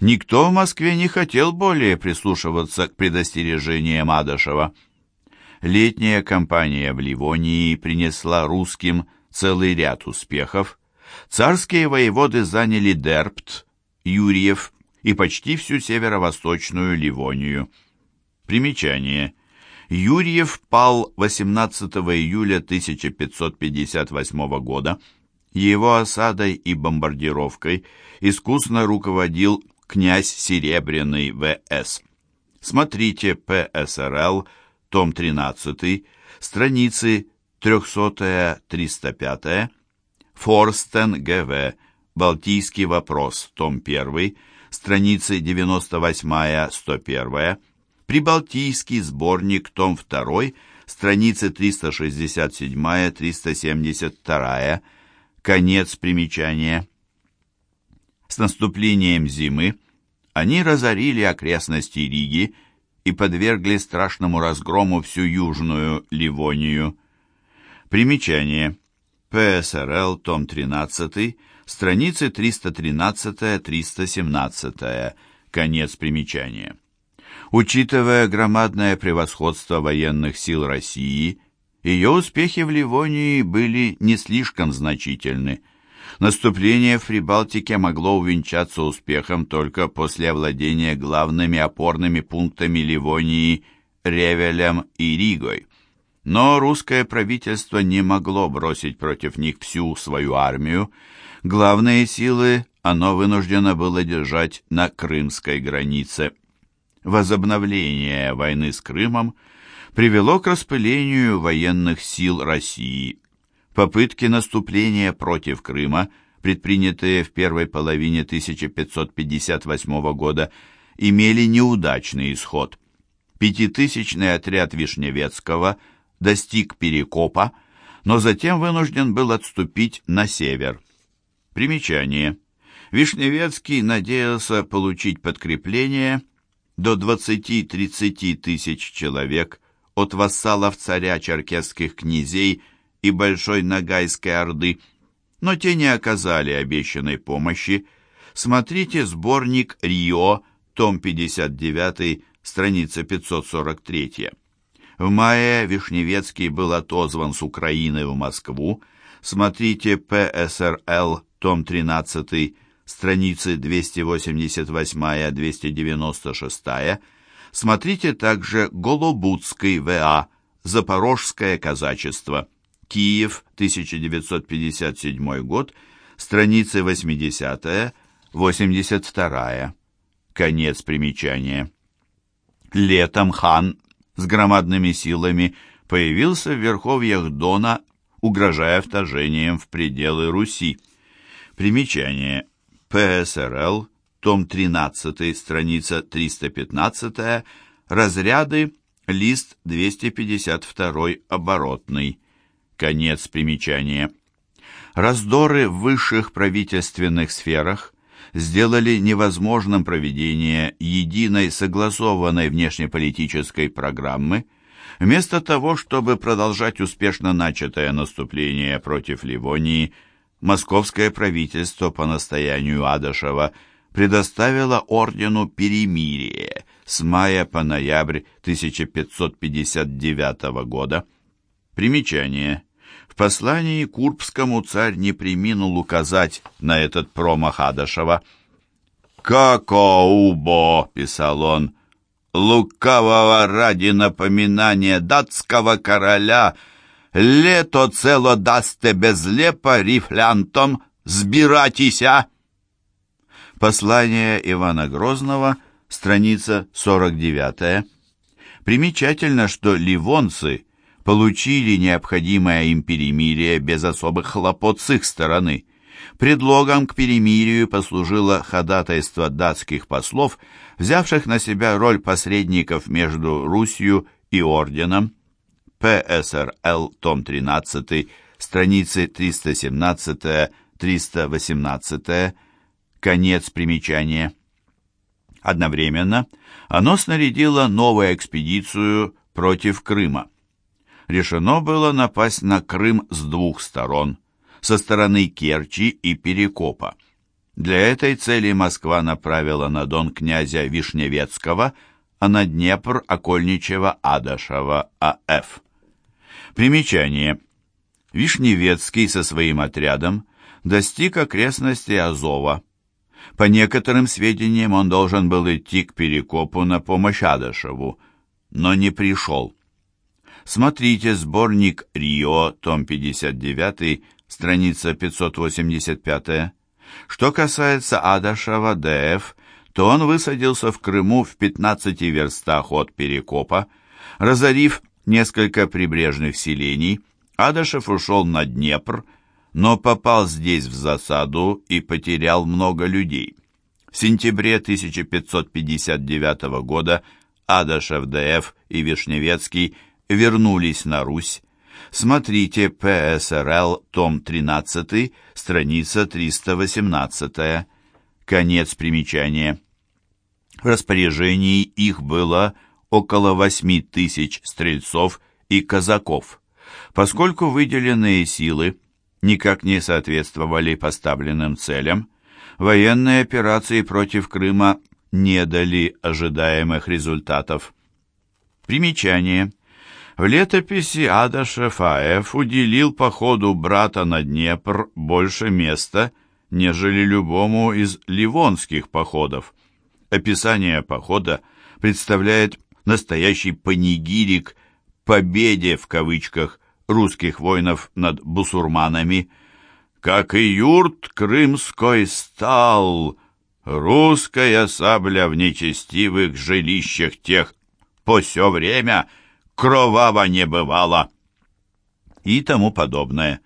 Никто в Москве не хотел более прислушиваться к предостережениям Адашева. Летняя кампания в Ливонии принесла русским целый ряд успехов. Царские воеводы заняли Дерпт, Юрьев и почти всю северо-восточную Ливонию. Примечание. Юрьев пал 18 июля 1558 года. Его осадой и бомбардировкой искусно руководил князь Серебряный В.С. Смотрите ПСРЛ, том 13, страницы 300-305, Форстен Г.В., Балтийский вопрос, том 1, страницы 98-101, Прибалтийский сборник, том 2, страницы 367-372, конец примечания. С наступлением зимы они разорили окрестности Риги и подвергли страшному разгрому всю Южную Ливонию. Примечание. ПСРЛ, том 13, страницы 313-317, конец примечания. Учитывая громадное превосходство военных сил России, ее успехи в Ливонии были не слишком значительны. Наступление в Прибалтике могло увенчаться успехом только после овладения главными опорными пунктами Ливонии Ревелем и Ригой. Но русское правительство не могло бросить против них всю свою армию. Главные силы оно вынуждено было держать на крымской границе. Возобновление войны с Крымом привело к распылению военных сил России. Попытки наступления против Крыма, предпринятые в первой половине 1558 года, имели неудачный исход. Пятитысячный отряд Вишневецкого – достиг Перекопа, но затем вынужден был отступить на север. Примечание. Вишневецкий надеялся получить подкрепление до 20-30 тысяч человек от вассалов царя черкесских князей и Большой Ногайской Орды, но те не оказали обещанной помощи. Смотрите сборник «Рио», том 59, страница 543. В мае Вишневецкий был отозван с Украины в Москву. Смотрите ПСРЛ, том 13, страницы 288-296. Смотрите также Голобудский ВА, Запорожское казачество, Киев, 1957 год, страницы 80-82. Конец примечания. Летом хан с громадными силами появился в верховьях Дона, угрожая вторжением в пределы Руси. Примечание. ПСРЛ, том 13, страница 315, разряды, лист 252 оборотный. Конец примечания. Раздоры в высших правительственных сферах сделали невозможным проведение единой согласованной внешнеполитической программы, вместо того, чтобы продолжать успешно начатое наступление против Ливонии, московское правительство по настоянию Адашева предоставило ордену перемирие с мая по ноябрь 1559 года. Примечание. В послании Курбскому царь не приминул указать на этот промах Адашева. «Какоубо!» — писал он. «Лукавого ради напоминания датского короля лето цело дасте безлепо рифлянтом сбиратися!» Послание Ивана Грозного, страница 49. Примечательно, что ливонцы — получили необходимое им перемирие без особых хлопот с их стороны. Предлогом к перемирию послужило ходатайство датских послов, взявших на себя роль посредников между Русью и Орденом. ПСРЛ, том 13, страницы 317-318, конец примечания. Одновременно оно снарядило новую экспедицию против Крыма решено было напасть на Крым с двух сторон, со стороны Керчи и Перекопа. Для этой цели Москва направила на Дон князя Вишневецкого, а на Днепр Окольничева Адашева А.Ф. Примечание. Вишневецкий со своим отрядом достиг окрестностей Азова. По некоторым сведениям он должен был идти к Перекопу на помощь Адашеву, но не пришел. Смотрите сборник «Рио», том 59, страница 585. Что касается Адашева ДФ, то он высадился в Крыму в 15 верстах от Перекопа, разорив несколько прибрежных селений, Адашев ушел на Днепр, но попал здесь в засаду и потерял много людей. В сентябре 1559 года Адашев ДФ и Вишневецкий вернулись на Русь. Смотрите ПСРЛ, том 13, страница 318. Конец примечания. В распоряжении их было около 8 тысяч стрельцов и казаков. Поскольку выделенные силы никак не соответствовали поставленным целям, военные операции против Крыма не дали ожидаемых результатов. Примечание. В летописи Адашев А.Ф. уделил походу брата на Днепр больше места, нежели любому из ливонских походов. Описание похода представляет настоящий панигирик «победе» в кавычках русских воинов над бусурманами. Как и юрт крымской стал, русская сабля в нечестивых жилищах тех по все время кроваво не бывало. И тому подобное.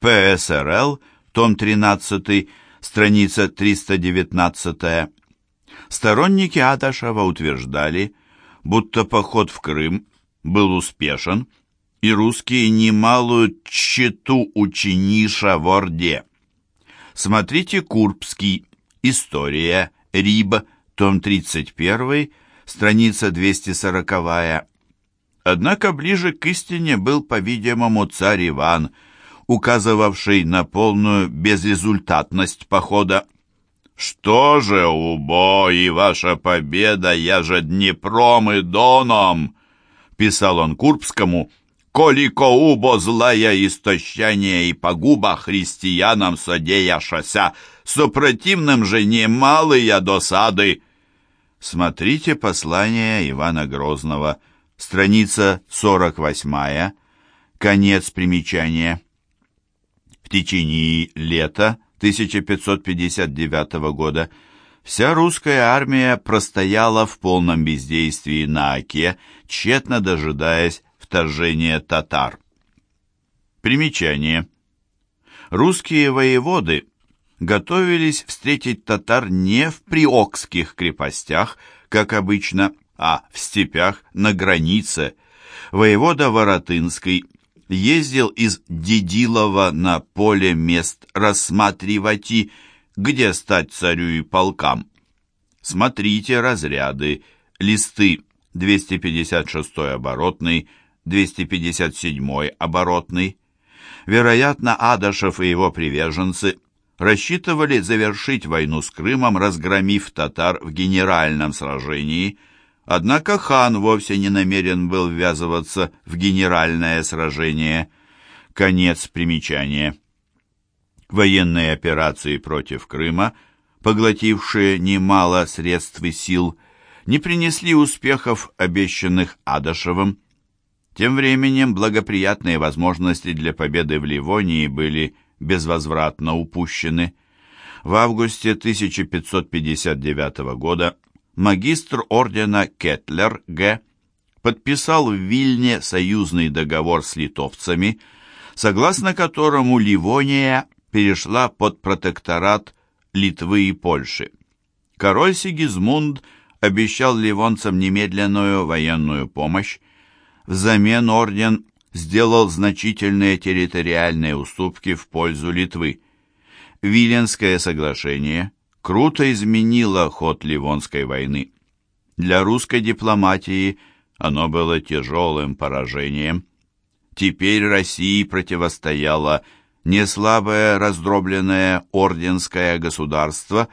ПСРЛ, том 13, страница 319. Сторонники Аташева утверждали, будто поход в Крым был успешен, и русские немалую тщету учениша в Орде. Смотрите Курбский, История, Риб, том 31, страница 240. Однако ближе к истине был, по-видимому, царь Иван, указывавший на полную безрезультатность похода. «Что же, убой, ваша победа, я же Днепром и Доном!» писал он Курбскому, «Колико убо злая истощение и погуба христианам содеяшася, супротивным же немалые досады!» Смотрите послание Ивана Грозного, страница 48, конец примечания. В течение лета 1559 года вся русская армия простояла в полном бездействии на Оке, тщетно дожидаясь вторжения татар. Примечание. Русские воеводы готовились встретить татар не в приокских крепостях, как обычно, а в степях на границе. Воевода Воротынский ездил из Дедилова на поле мест рассматривать и где стать царю и полкам. Смотрите разряды, листы 256 оборотный, 257 оборотный. Вероятно, Адашев и его приверженцы рассчитывали завершить войну с Крымом, разгромив татар в генеральном сражении – Однако хан вовсе не намерен был ввязываться в генеральное сражение. Конец примечания. Военные операции против Крыма, поглотившие немало средств и сил, не принесли успехов, обещанных Адашевым. Тем временем благоприятные возможности для победы в Ливонии были безвозвратно упущены. В августе 1559 года магистр ордена Кетлер Г. подписал в Вильне союзный договор с литовцами, согласно которому Ливония перешла под протекторат Литвы и Польши. Король Сигизмунд обещал ливонцам немедленную военную помощь. Взамен орден сделал значительные территориальные уступки в пользу Литвы. Виленское соглашение – круто изменило ход Ливонской войны. Для русской дипломатии оно было тяжелым поражением. Теперь России противостояла не слабое раздробленное орденское государство,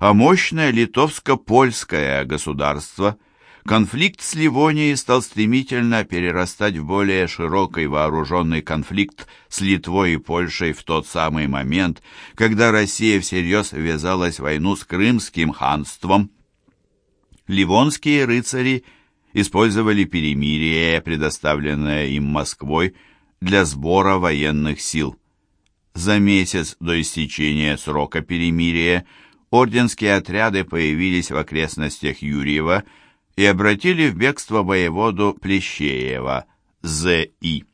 а мощное литовско-польское государство – Конфликт с Ливонией стал стремительно перерастать в более широкий вооруженный конфликт с Литвой и Польшей в тот самый момент, когда Россия всерьез ввязалась в войну с Крымским ханством. Ливонские рыцари использовали перемирие, предоставленное им Москвой, для сбора военных сил. За месяц до истечения срока перемирия орденские отряды появились в окрестностях Юрьева и обратили в бегство воеводу Плещеева, З.И.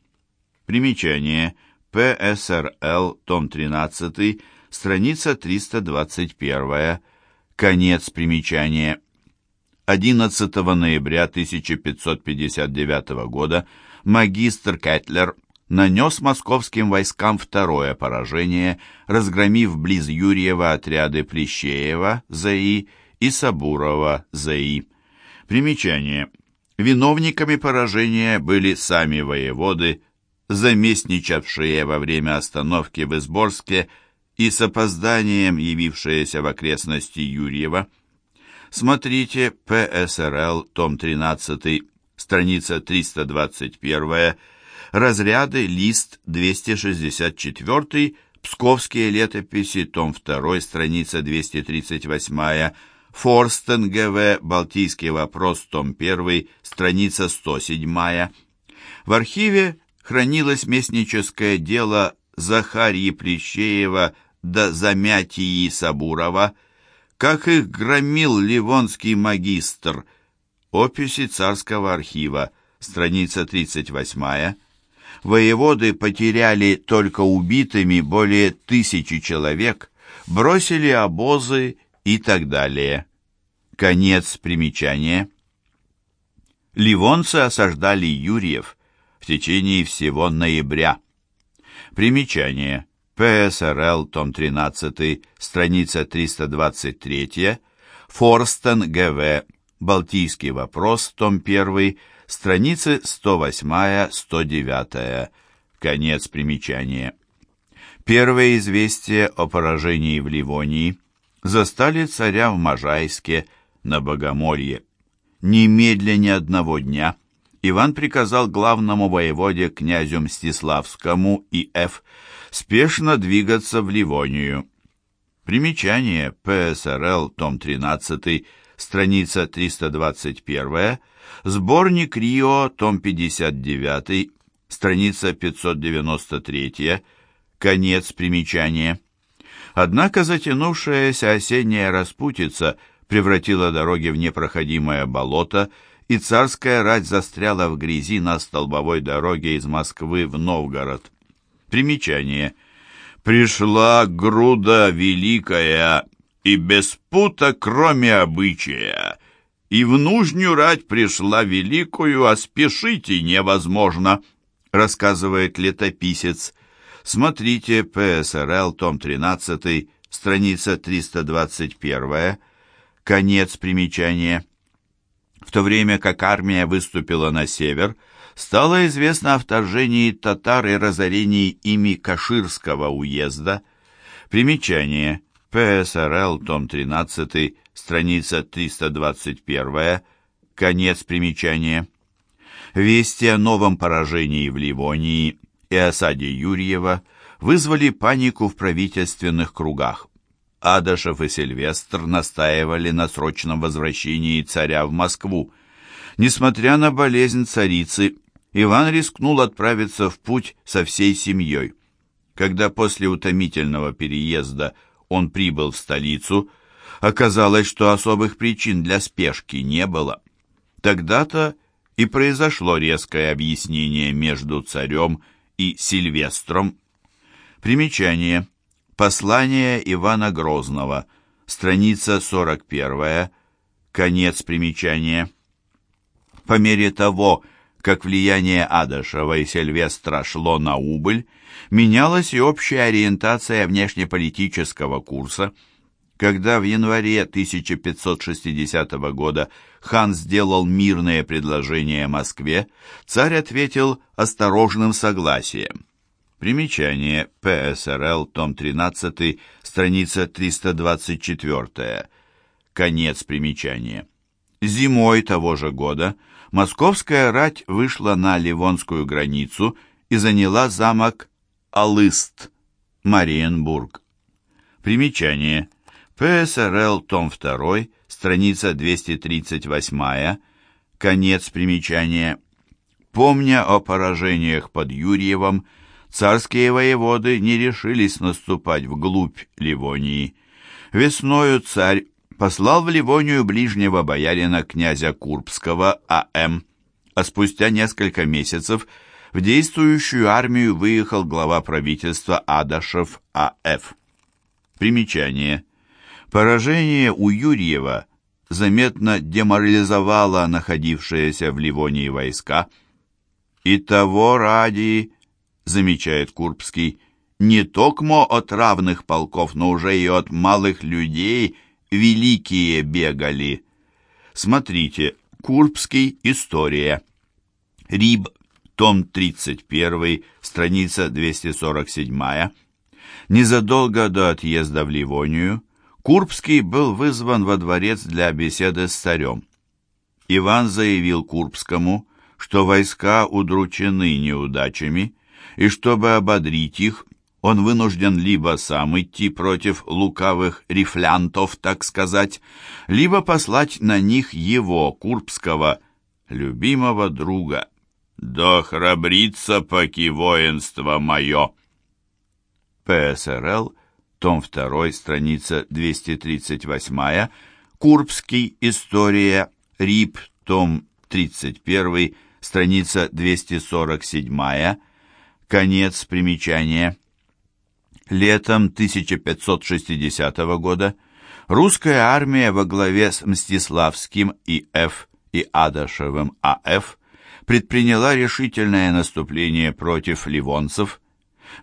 Примечание. ПСРЛ, том 13, страница 321. Конец примечания. 11 ноября 1559 года магистр Кетлер нанес московским войскам второе поражение, разгромив близ Юрьева отряды Плещеева, ЗИ, и Сабурова, ЗИ. Примечание. Виновниками поражения были сами воеводы, заместничавшие во время остановки в Изборске и с опозданием явившиеся в окрестности Юрьева. Смотрите ПСРЛ, том 13, страница 321, разряды, лист 264, Псковские летописи, том 2, страница 238, Форстен ГВ, Балтийский вопрос, том 1, страница 107. В архиве хранилось местническое дело Захарьи Плещеева до Замятии Сабурова, как их громил ливонский магистр. Описи царского архива, страница 38. Воеводы потеряли только убитыми более тысячи человек, бросили обозы и так далее. Конец примечания. Ливонцы осаждали Юрьев в течение всего ноября. Примечание. ПСРЛ, том 13, страница 323, Форстен, ГВ, Балтийский вопрос, том 1, страницы 108-109. Конец примечания. Первое известие о поражении в Ливонии застали царя в Можайске на Богомолье. Немедленно одного дня Иван приказал главному воеводе князю Мстиславскому и Ф. спешно двигаться в Ливонию. Примечание ПСРЛ, том 13, страница 321, сборник Рио, том 59, страница 593, конец примечания. Однако затянувшаяся осенняя распутица превратила дороги в непроходимое болото, и царская рать застряла в грязи на столбовой дороге из Москвы в Новгород. Примечание. «Пришла груда великая, и без пута, кроме обычая, и в нужню рать пришла великую, а спешите невозможно», рассказывает летописец. Смотрите ПСРЛ, том 13, страница 321, конец примечания. В то время как армия выступила на север, стало известно о вторжении татар и разорении ими Каширского уезда. Примечание. ПСРЛ, том 13, страница 321, конец примечания. Вести о новом поражении в Ливонии и осаде Юрьева вызвали панику в правительственных кругах. Адашев и Сильвестр настаивали на срочном возвращении царя в Москву. Несмотря на болезнь царицы, Иван рискнул отправиться в путь со всей семьей. Когда после утомительного переезда он прибыл в столицу, оказалось, что особых причин для спешки не было. Тогда-то и произошло резкое объяснение между царем и Сильвестром. Примечание. Послание Ивана Грозного. Страница 41. Конец примечания. По мере того, как влияние Адашева и Сильвестра шло на убыль, менялась и общая ориентация внешнеполитического курса. Когда в январе 1560 года хан сделал мирное предложение Москве, царь ответил осторожным согласием. Примечание. ПСРЛ, том 13, страница 324. Конец примечания. Зимой того же года московская рать вышла на Ливонскую границу и заняла замок Алыст, Мариенбург. Примечание. ПСРЛ, том 2, страница 238, конец примечания. Помня о поражениях под Юрьевом, царские воеводы не решились наступать вглубь Ливонии. Весною царь послал в Ливонию ближнего боярина князя Курбского А.М., а спустя несколько месяцев в действующую армию выехал глава правительства Адашев А.Ф. Примечание. Поражение у Юрьева заметно деморализовало находившиеся в Ливонии войска. «И того ради, — замечает Курбский, — не токмо от равных полков, но уже и от малых людей великие бегали. Смотрите, Курбский, история. Риб, том 31, страница 247. Незадолго до отъезда в Ливонию Курбский был вызван во дворец для беседы с царем. Иван заявил Курбскому, что войска удручены неудачами, и чтобы ободрить их, он вынужден либо сам идти против лукавых рифлянтов, так сказать, либо послать на них его, Курбского, любимого друга. «Да храбрится поки воинство мое!» ПСРЛ, том 2, страница 238, Курбский, история, РИП, том 31, страница 247, конец примечания. Летом 1560 года русская армия во главе с Мстиславским И.Ф. и Адашевым А.Ф. предприняла решительное наступление против ливонцев.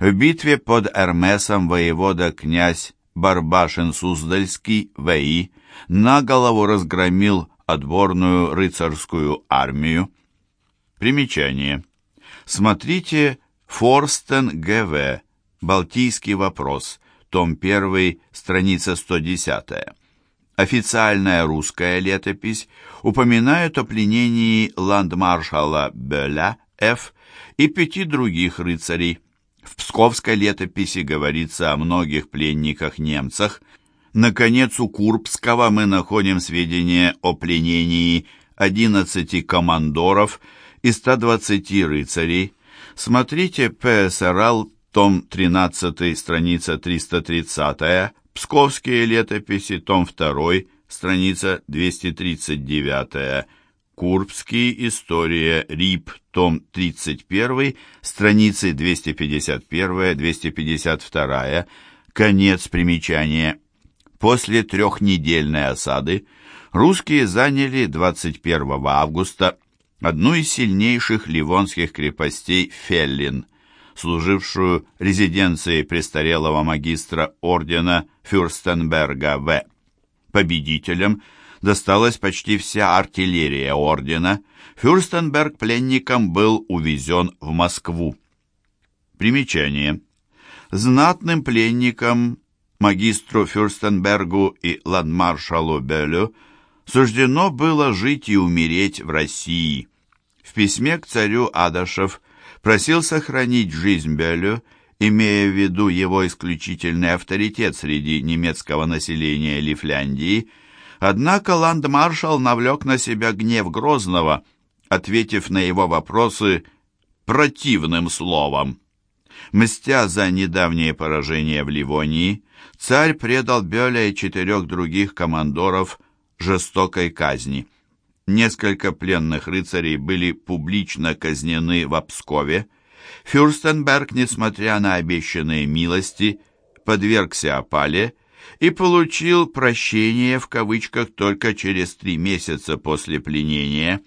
В битве под Эрмесом воевода князь Барбашин-Суздальский В.И. на голову разгромил отборную рыцарскую армию. Примечание. Смотрите Форстен Г.В. Балтийский вопрос, том 1, страница 110. Официальная русская летопись упоминает о пленении ландмаршала Бёля Ф. и пяти других рыцарей. В Псковской летописи говорится о многих пленниках-немцах. Наконец, у Курбского мы находим сведения о пленении 11 командоров и 120 рыцарей. Смотрите ПСРЛ том 13, страница 330, Псковские летописи, том 2, страница 239, Курбский, история, РИП, том 31, страницы 251-252, конец примечания. После трехнедельной осады русские заняли 21 августа одну из сильнейших ливонских крепостей Феллин – служившую резиденцией престарелого магистра ордена Фюрстенберга В. Победителям досталась почти вся артиллерия ордена. Фюрстенберг пленником был увезен в Москву. Примечание. Знатным пленникам, магистру Фюрстенбергу и ландмаршалу Белю суждено было жить и умереть в России. В письме к царю Адашев – просил сохранить жизнь Белю, имея в виду его исключительный авторитет среди немецкого населения Лифляндии, однако ландмаршал навлек на себя гнев Грозного, ответив на его вопросы противным словом. Мстя за недавнее поражение в Ливонии, царь предал Бёля и четырех других командоров жестокой казни. Несколько пленных рыцарей были публично казнены в Пскове. Фюрстенберг, несмотря на обещанные милости, подвергся опале и получил «прощение» в кавычках только через три месяца после пленения.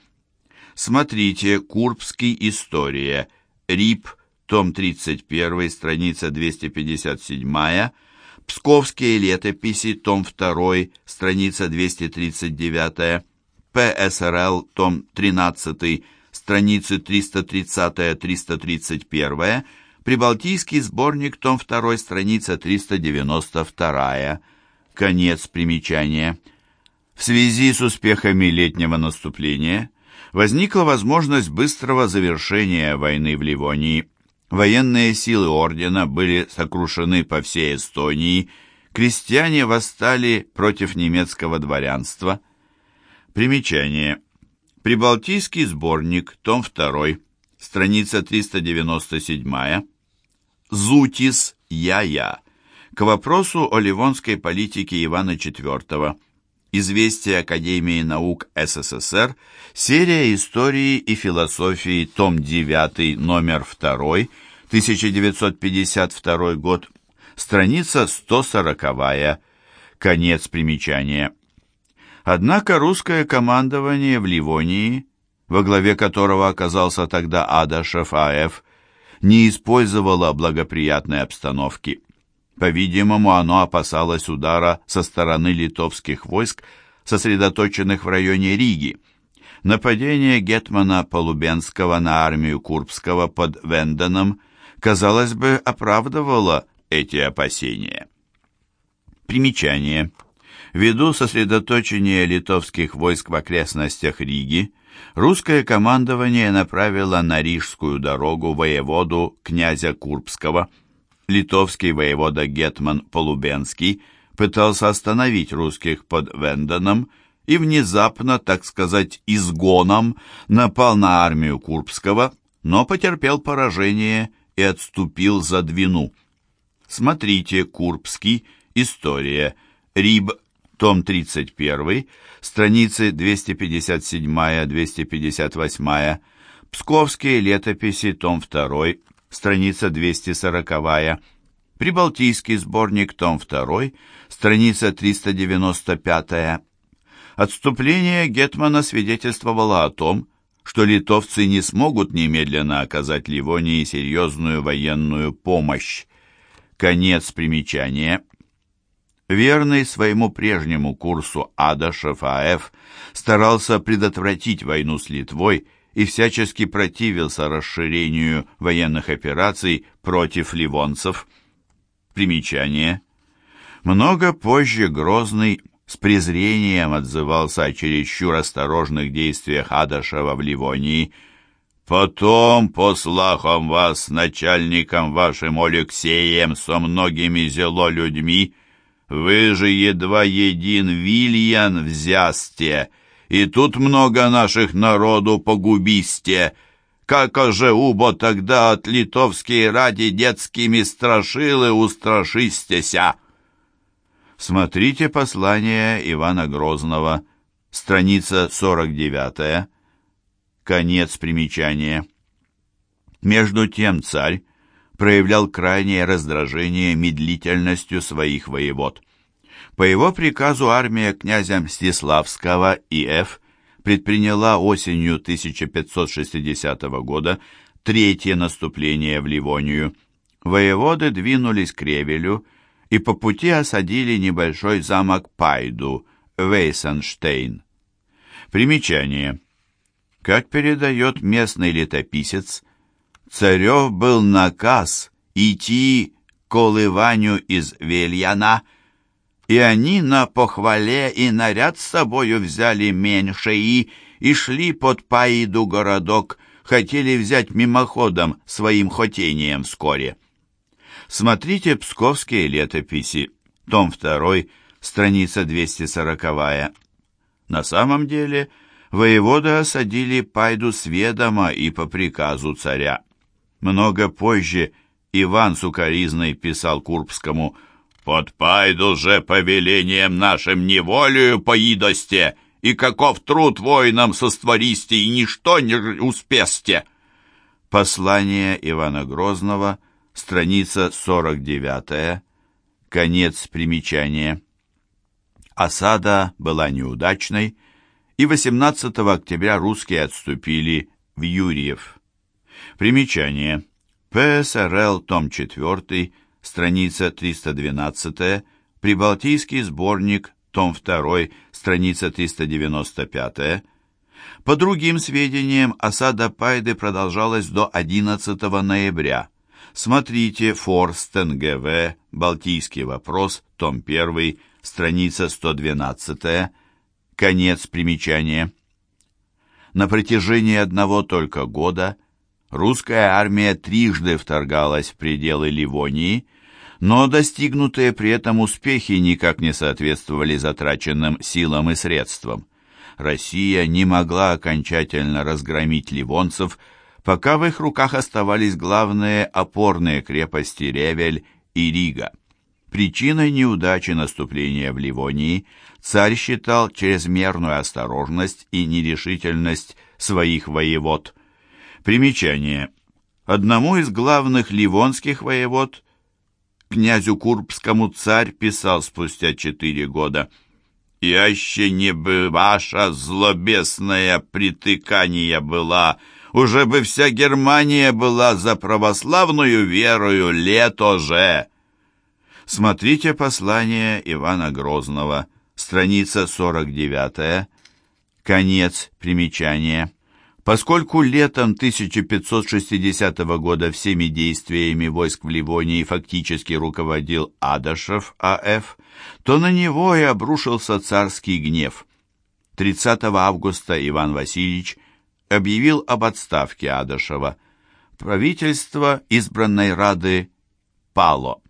Смотрите «Курбский. История», РИП, том 31, страница 257, «Псковские летописи», том 2, страница 239, ПСРЛ, том 13, страницы 330-331, Прибалтийский сборник, том 2, страница 392. Конец примечания. В связи с успехами летнего наступления возникла возможность быстрого завершения войны в Ливонии. Военные силы ордена были сокрушены по всей Эстонии, крестьяне восстали против немецкого дворянства. Примечание. Прибалтийский сборник, том 2, страница 397. Зутис Я-Я. К вопросу о ливонской политике Ивана IV. Известия Академии наук СССР, серия истории и философии, том 9, номер 2, 1952 год, страница 140, конец примечания. Однако русское командование в Ливонии, во главе которого оказался тогда Адашев А.Ф., не использовало благоприятной обстановки. По-видимому, оно опасалось удара со стороны литовских войск, сосредоточенных в районе Риги. Нападение Гетмана Полубенского на армию Курбского под Венденом, казалось бы, оправдывало эти опасения. Примечание. Ввиду сосредоточения литовских войск в окрестностях Риги, русское командование направило на Рижскую дорогу воеводу князя Курбского – литовский воевода Гетман Полубенский пытался остановить русских под Венденом и внезапно, так сказать, изгоном напал на армию Курбского, но потерпел поражение и отступил за Двину. Смотрите Курбский, История, Риб, том 31, страницы 257-258, Псковские летописи, том 2, страница 240, Прибалтийский сборник, том 2, страница 395. Отступление Гетмана свидетельствовало о том, что литовцы не смогут немедленно оказать Ливонии серьезную военную помощь. Конец примечания. Верный своему прежнему курсу Адашев А.Ф. старался предотвратить войну с Литвой и всячески противился расширению военных операций против ливонцев. Примечание. Много позже Грозный с презрением отзывался о чересчур осторожных действиях Адашева в Ливонии. «Потом, по слахам вас, начальником вашим Алексеем, со многими зело людьми, вы же едва един Вильян взясте, и тут много наших народу погубисте. Как же убо тогда от литовские ради детскими страшилы устрашистеся. Смотрите послание Ивана Грозного, страница 49, конец примечания. Между тем царь проявлял крайнее раздражение медлительностью своих воевод. По его приказу армия князя Мстиславского И.Ф. предприняла осенью 1560 года третье наступление в Ливонию. Воеводы двинулись к Ревелю и по пути осадили небольшой замок Пайду, Вейсенштейн. Примечание. Как передает местный летописец, царев был наказ идти к Колыванию из Вельяна – и они на похвале и наряд с собою взяли меньшеи и шли под Паиду городок, хотели взять мимоходом своим хотением вскоре. Смотрите «Псковские летописи», том 2, страница 240. На самом деле воеводы осадили Пайду с ведома и по приказу царя. Много позже Иван Сукаризный писал Курбскому – «Подпайду же повелением нашим неволею поидосте, и каков труд воинам соствористе, и ничто не успесте!» Послание Ивана Грозного, страница 49, конец примечания. Осада была неудачной, и 18 октября русские отступили в Юрьев. Примечание. ПСРЛ, том 4, страница 312, Прибалтийский сборник, том 2, страница 395. По другим сведениям, осада Пайды продолжалась до 11 ноября. Смотрите Форстен ГВ, Балтийский вопрос, том 1, страница 112, конец примечания. На протяжении одного только года русская армия трижды вторгалась в пределы Ливонии, но достигнутые при этом успехи никак не соответствовали затраченным силам и средствам. Россия не могла окончательно разгромить ливонцев, пока в их руках оставались главные опорные крепости Ревель и Рига. Причиной неудачи наступления в Ливонии царь считал чрезмерную осторожность и нерешительность своих воевод. Примечание. Одному из главных ливонских воевод, князю Курбскому, царь писал спустя четыре года «Яще не бы ваша злобесная притыкания была, уже бы вся Германия была за православную верою лето же». Смотрите послание Ивана Грозного, страница 49, конец примечания. Поскольку летом 1560 года всеми действиями войск в Ливонии фактически руководил Адашев А.Ф., то на него и обрушился царский гнев. 30 августа Иван Васильевич объявил об отставке Адашева. Правительство избранной Рады пало.